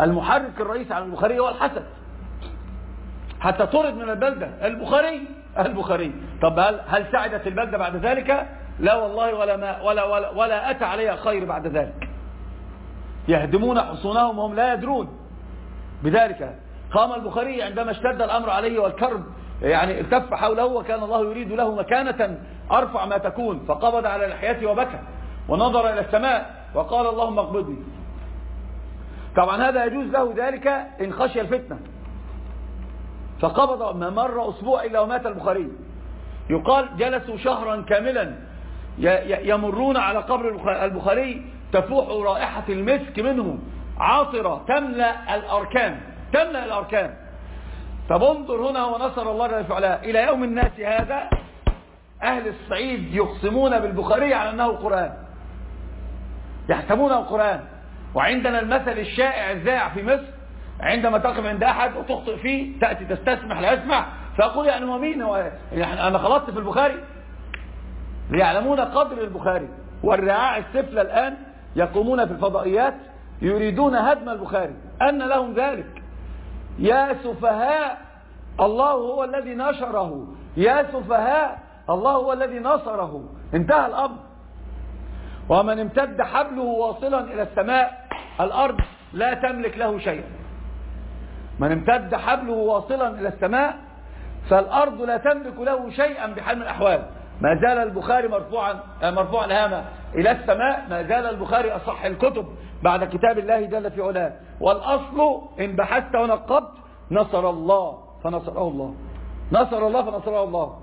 Speaker 1: المحرك الرئيس على البخاري هو الحسد. حتى طرد من البلدة. البخاري البخاري. طب هل, هل سعدت البلدة بعد ذلك؟ لا والله ولا, ما ولا, ولا, ولا أتى عليها خير بعد ذلك. يهدمون حصونهم وهم لا يدرون. بذلك قام البخاري عندما اشتد الأمر عليه والكرب يعني التف حوله وكان الله يريد له مكانة أرفع ما تكون فقبض على لحيته وبكى ونظر إلى السماء وقال اللهم اقبضني. طبعا هذا يجوز له ذلك إن خشي الفتنة. فقبض ما مر أسبوع إلا ومات البخاري. يقال جلسوا شهرا كاملا يمرون على قبر البخاري تفوح رائحة المسك منه. عاطرة تملأ الأركان تملأ الأركان. طب انظر هنا ونصر الله جل وعلا. إلى يوم الناس هذا أهل الصعيد يقسمون بالبخاري على أنه قرآن. يحسبونه قرآن. وعندنا المثل الشائع الزائع في مصر. عندما تقف عند أحد وتخطئ فيه تأتي تستسمح لا يسمع. فأقول يعني هو مين هو يعني أنا خلصت في البخاري. ليعلمون قدر البخاري. والرعاع السفلى الآن يقومون في الفضائيات يريدون هدم البخاري. أن لهم ذلك. يا سفهاء الله هو الذي نشره. يا سفهاء الله هو الذي نصره. انتهى الأمر. ومن امتد حبله واصلا إلى السماء الأرض لا تملك له شيئا من امتد حبله واصلا إلى السماء فالأرض لا تملك له شيئا بحال من الأحوال. ما زال البخاري مرفوعا مرفوع الهامة إلى السماء ما زال البخاري أصح الكتب بعد كتاب الله جل في علاه. والأصل إن بحثت ونقبت نصر الله فنصره الله. نصر الله فنصره الله.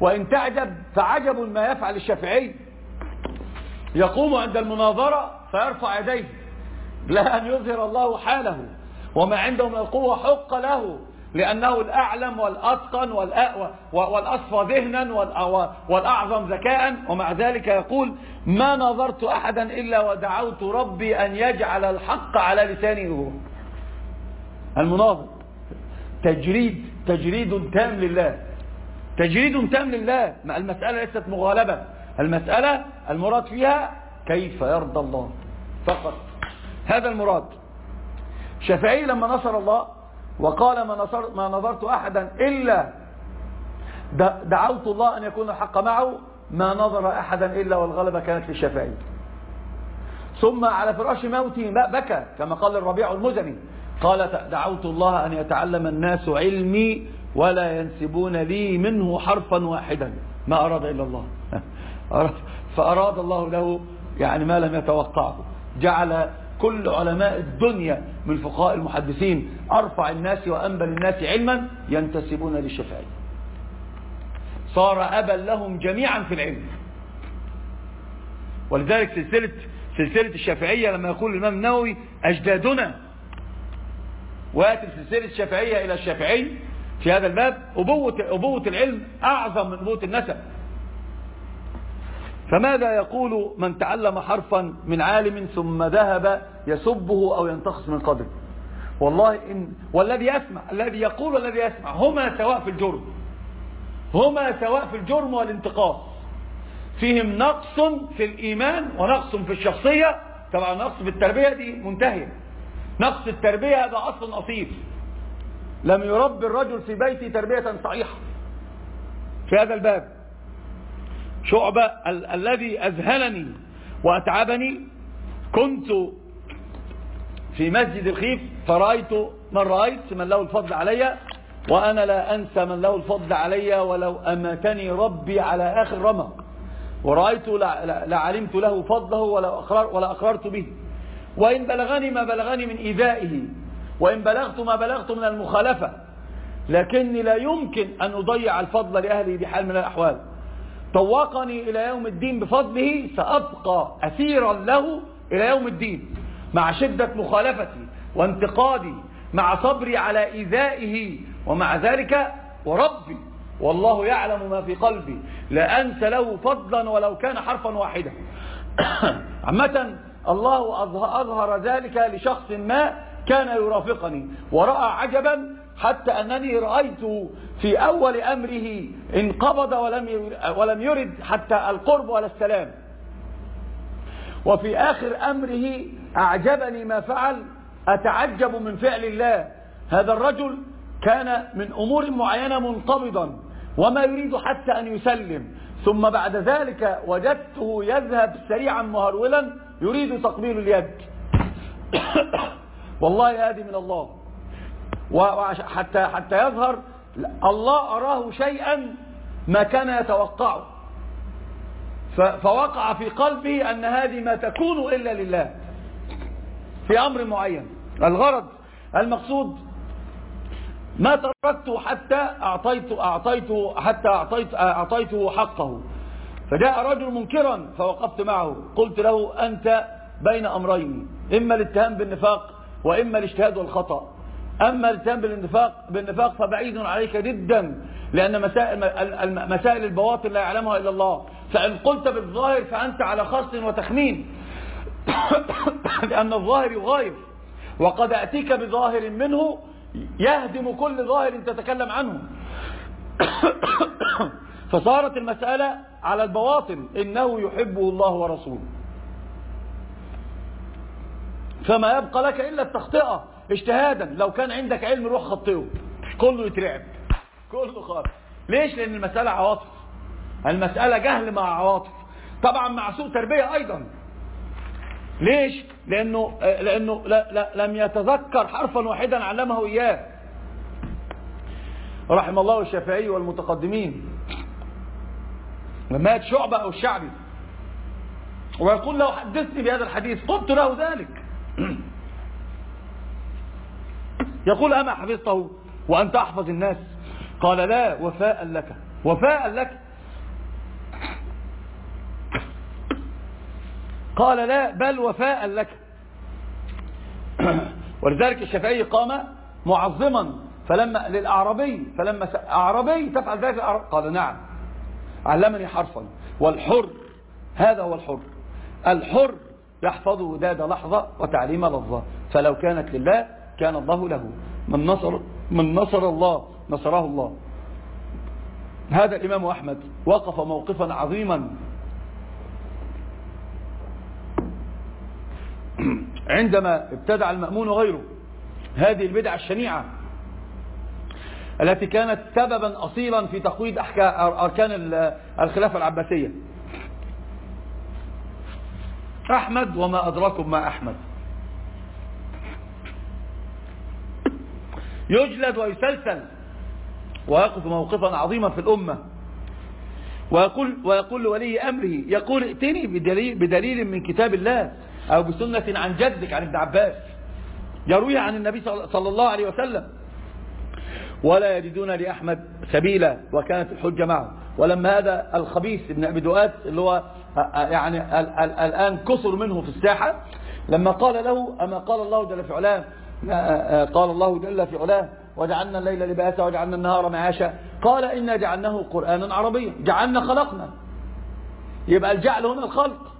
Speaker 1: وإن تعجب فعجب ما يفعل الشافعي. يقوم عند المناظرة فيرفع يديه. لا أن يظهر الله حاله. وما عنده من القوة حق له لأنه الأعلم والأتقن والأصفى ذهنا والأعظم ذكاء. ومع ذلك يقول ما نظرت أحدا إلا ودعوت ربي أن يجعل الحق على لسانه هو. المناظر. تجريد تجريد تام لله. تجريد تام لله. المسألة ليست مغالبة. المسألة المراد فيها كيف يرضى الله. فقط. هذا المراد. شافعي لما نصر الله وقال ما, نصر ما نظرت أحدا إلا دعوت الله أن يكون الحق معه ما نظر أحدا إلا والغلبة كانت للشافعي ثم على فراش موته بكى كما قال الربيع المزني. قال دعوت الله أن يتعلم الناس علمي ولا ينسبون لي منه حرفا واحدا. ما أراد إلا الله. فأراد الله له يعني ما لم يتوقعه. جعل كل علماء الدنيا من فقهاء المحدثين أرفع الناس وأنبل الناس علما ينتسبون للشافعي صار أبا لهم جميعا في العلم. ولذلك سلسلة, سلسلة الشافعية لما يقول الإمام النووي أجدادنا. ويأتي سلسلة الشافعية إلى الشافعي في هذا الباب. أبوة, أبوة العلم أعظم من أبوة النسب. فماذا يقول من تعلم حرفا من عالم ثم ذهب يسبه أو ينتقص من قدره؟ والله إن والذي يسمع الذي يقول والذي يسمع هما سواء في الجرم هما سواء في الجرم والانتقاص. فيهم نقص في الإيمان ونقص في الشخصية. طبعا نقص في التربية دي منتهية نقص التربية هذا أصل أصيل. لم يربي الرجل في بيته تربية صحيحة في هذا الباب. شعبة ال الذي أذهلني وأتعبني. كنت في مسجد الخيف فرأيت من رأيت من له الفضل علي وأنا لا أنسى من له الفضل علي ولو أماتني ربي على آخر رمق. ورأيت لعلمت له فضله ولا, أقرر ولا أقررت به. وإن بلغني ما بلغني من إيذائه وإن بلغت ما بلغت من المخالفة. لكني لا يمكن أن أضيع الفضل لأهلي بحال من الأحوال. طوقني إلى يوم الدين بفضله سأبقى أثيرا له إلى يوم الدين. مع شدة مخالفتي وانتقادي مع صبري على إيذائه ومع ذلك وربي. والله يعلم ما في قلبي. لا أنسى له فضلا ولو كان حرفا واحدا. عامة الله أظهر ذلك لشخص ما كان يرافقني. ورأى عجبا حتى أنني رأيت في أول أمره انقبض ولم ولم يرد حتى القرب ولا السلام. وفي آخر أمره أعجبني ما فعل أتعجب من فعل الله. هذا الرجل كان من أمور معينة منقبضا وما يريد حتى أن يسلم. ثم بعد ذلك وجدته يذهب سريعا مهرولا يريد تقبيل اليد. والله هذه من الله. وحتى حتى يظهر الله أراه شيئا ما كان يتوقعه. فوقع في قلبه أن هذه ما تكون إلا لله في أمر معين. الغرض المقصود ما تركته حتى أعطيت أعطيته حتى أعطيت أعطيته حقه. فجاء رجل منكرا فوقفت معه. قلت له أنت بين أمرين إما الاتهام بالنفاق وإما الاجتهاد والخطأ. أما الاتهام بالنفاق, بالنفاق فبعيد عليك جدا لأن مسائل, مسائل البواطن لا يعلمها إلا الله. فإن قلت بالظاهر فأنت على خص وتخمين. لأن الظاهر يغاير. وقد أتيك بظاهر منه يهدم كل ظاهر تتكلم عنه. فصارت المسألة على البواطن إنه يحبه الله ورسوله. فما يبقى لك إلا التخطئة. اجتهادا. لو كان عندك علم روح خطئه. كله يترعب. كله خاطئ ليش؟ لأن المسألة عواطف. المسألة جهل مع عواطف. طبعا مع سوء تربية أيضا. ليش؟ لأنه, لأنه لم يتذكر حرفا واحدا علمه إياه. رحم الله الشافعي والمتقدمين. لما مات شعبة أو الشعبي. ويقول له حدثني بهذا الحديث. قلت له ذلك. يقول أما حفظته وأنت أحفظ الناس؟ قال لا وفاء لك. وفاء لك. قال لا بل وفاء لك. ولذلك الشافعي قام معظما فلما للأعربي فلما أعربي تفعل ذلك قال نعم. علمني حرفا. والحر هذا هو الحر. الحر يحفظ وداد لحظة وتعليم لفظة. فلو كانت لله كان الله له. من نصر, من نصر الله نصره الله. هذا الإمام أحمد وقف موقفا عظيما. عندما ابتدع المأمون غيره هذه البدعة الشنيعة التي كانت سببا أصيلا في تقويض أركان الخلافة العباسية. أحمد وما أدراكم ما أحمد. يجلد ويسلسل ويقف موقفا عظيما في الأمة. ويقول, ويقول لولي أمره يقول ائتني بدليل, بدليل من كتاب الله أو بسنة عن جدك عن ابن عباس. يرويها عن النبي صلى الله عليه وسلم. ولا يجدون لأحمد سبيلا وكانت الحجة معه. ولما هذا الخبيث ابن أبي دؤات اللي هو يعني الآن كثر منه في الساحة. لما قال له أما قال الله جل في علاه قال الله جل في علاه وجعلنا الليل لباسا وجعلنا النهار معاشا. قال إنا جعلناه قرآنا عربيا. جعلنا خلقنا. يبقى الجعل هنا الخلق.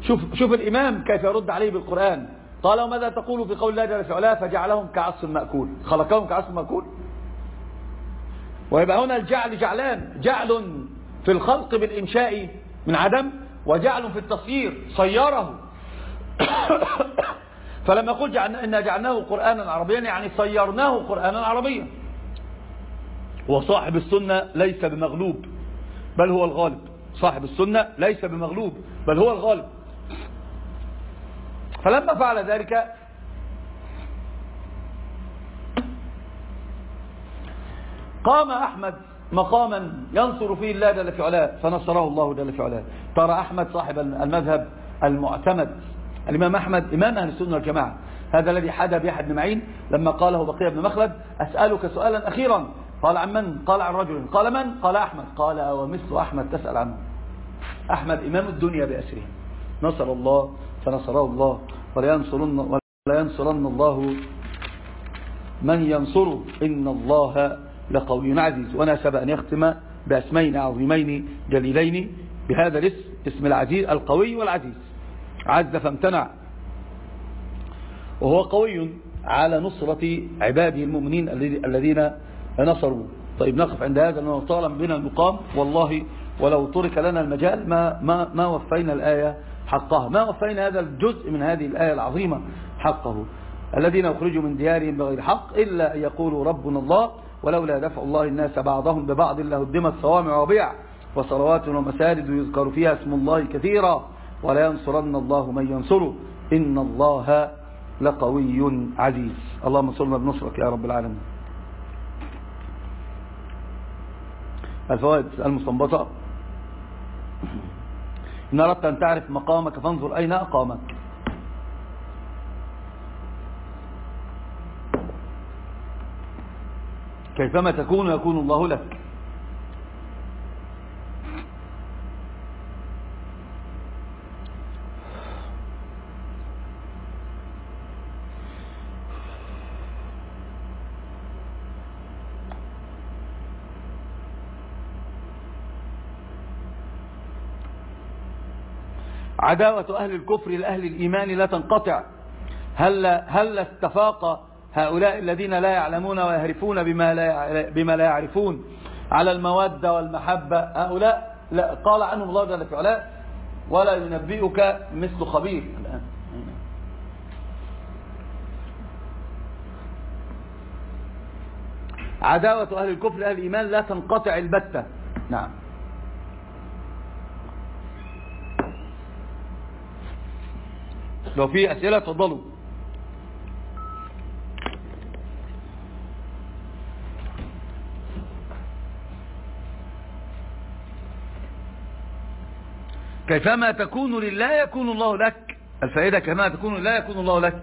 Speaker 1: شوف, شوف الإمام كيف يرد عليه بالقرآن. قال وماذا تقول في قول الله جل في علاه؟ فجعلهم كعصف مأكول. خلقهم كعصف مأكول. ويبقى هنا الجعل جعلان. جعل في الخلق بالإنشاء من عدم وجعل في التصيير صيره فلما يقول جعلنا إنا جعلناه قرآنا عربيا يعني صيرناه قرآنا عربيا. وصاحب السنة ليس بمغلوب بل هو الغالب. صاحب السنة ليس بمغلوب بل هو الغالب. فلما فعل ذلك قام أحمد مقاما ينصر فيه الله جل في علاه فنصره الله جل في علاه. ترى أحمد صاحب المذهب المعتمد الإمام أحمد إمام أهل السنة والجماعة. هذا الذي حدى بيحيى بن معين لما قاله بقية بن مخلد أسألك سؤالا أخيرا. قال عن من؟ قال عن رجل. قال من؟ قال أحمد. قال ومثل أحمد تسأل عنه. أحمد إمام الدنيا بأسره. نصر الله فنصره الله. ولينصرن, ولينصرن الله من ينصره. إن الله لقوي عزيز. وناسب أن يختم باسمين عظيمين جليلين بهذا الاسم اسم العزيز القوي والعزيز. عز فامتنع. وهو قوي على نصرة عباده المؤمنين الذين نصروا. طيب نقف عند هذا لأنه طال بنا المقام. والله ولو ترك لنا المجال ما, ما, ما وفينا الآية حقها. ما وفينا هذا الجزء من هذه الآية العظيمة حقه. الذين يخرجوا من ديارهم بغير حق إلا أن يقولوا ربنا الله ولولا دفع الله الناس بعضهم ببعض لهدمت صوامع وبيع وصلوات ومساجد يذكر فيها اسم الله كثيرا ولا ينصرن الله من ينصره. إن الله لقوي عزيز. اللهم صلنا بنصرك يا رب العالمين. الفوائد المستنبطة. إن أردت أن تعرف مقامك فانظر أين أقامك. كيفما تكون يكون الله لك. عداوة أهل الكفر لأهل الإيمان لا تنقطع. هل, هل استفاق هؤلاء الذين لا يعلمون ويهرفون بما لا, بما لا يعرفون على المودة والمحبة هؤلاء لا قال عنهم الله جل في ولا ينبئك مثل خبير. الآن. عداوة أهل الكفر أهل الإيمان لا تنقطع البتة. نعم. لو في أسئلة تفضلوا. كيفما تكون لله يكون الله لك. الفائدة كما تكون لله يكون الله لك.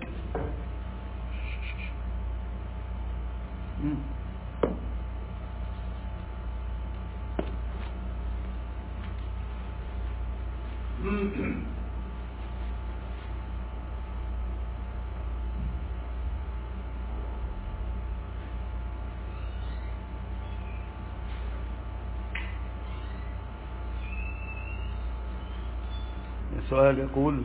Speaker 1: السؤال يقول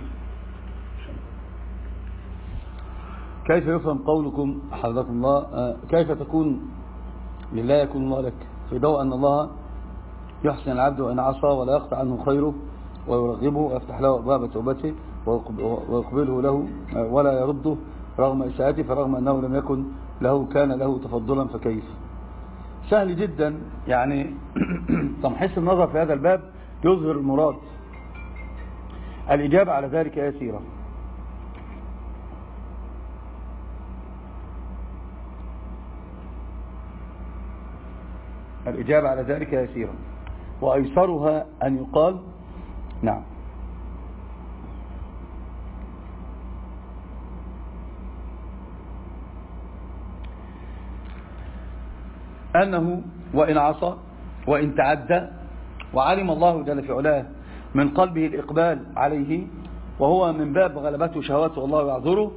Speaker 1: كيف يفهم قولكم حفظكم الله؟ آه، كيف تكون لله يكون الله لك؟ في ضوء أن الله يحسن العبد وإن عصى ولا يقطع عنه خيره ويرغبه ويفتح له أبواب توبته ويقبله له آه، ولا يرده. رغم إساءته فرغم أنه لم يكن له كان له تفضلا فكيف؟ سهل جدا. يعني تمحيص النظر في هذا الباب يظهر المراد. الإجابة على ذلك يسيرة الإجابة على ذلك يسيرة وأيسرها أن يقال نعم. أنه وإن عصى وإن تعدى وعلم الله جل في علاه من قلبه الإقبال عليه وهو من باب غلبته شهواته والله يعذره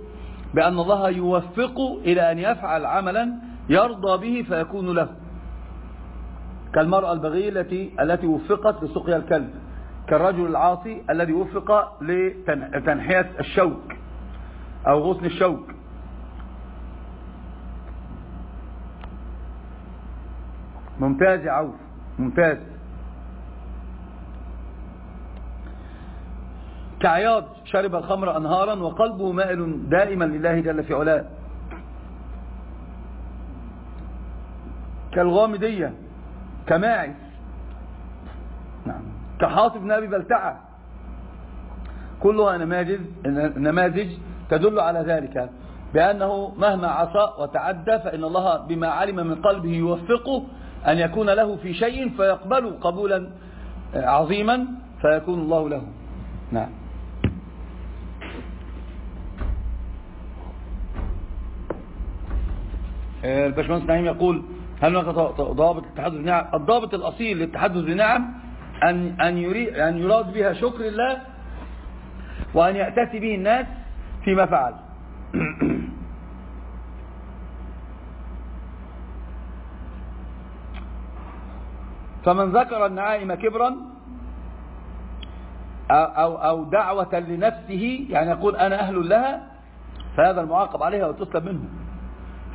Speaker 1: بأن الله يوفق إلى أن يفعل عملا يرضى به فيكون له. كالمرأة البغية التي التي وفقت لسقيا الكلب كالرجل العاصي الذي وفق لتنحية الشوك أو غصن الشوك. ممتاز يا عوف ممتاز. كعياض شرب الخمر أنهارا وقلبه مائل دائما لله جل في علاه. كالغامدية كماعز نعم كحاطب بن أبي بلتعة. كلها نماذج نماذج تدل على ذلك بأنه مهما عصى وتعدى فإن الله بما علم من قلبه يوفقه أن يكون له في شيء فيقبل قبولا عظيما فيكون الله له. نعم. الباشمهندس نعيم يقول هل هناك ضابط التحدث بنعم الضابط الأصيل للتحدث بنعم أن, أن, أن يراد بها شكر الله وأن يأتسي به الناس فيما فعل. فمن ذكر النعائم كبرا أو, أو دعوة لنفسه يعني يقول أنا أهل لها فهذا المعاقب عليها وتسلب منه.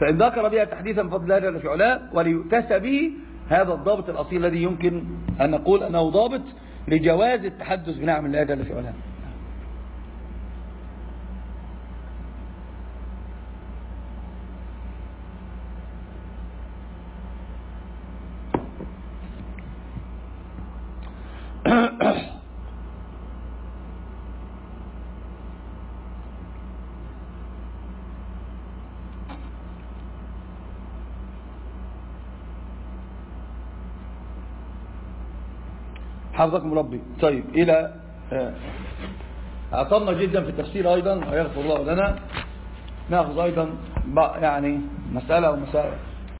Speaker 1: فإن ذكر بها تحديثا بفضل الله جل في علاه وليؤتسى به هذا الضابط الأصيل الذي يمكن أن نقول أنه ضابط لجواز التحدث بنعم الله جل في علاه. حفظكم ربي. طيب إلى أعطمنا جدا في التفسير أيضا ويغفر الله لنا. نأخذ أيضا يعني مسألة ومسائل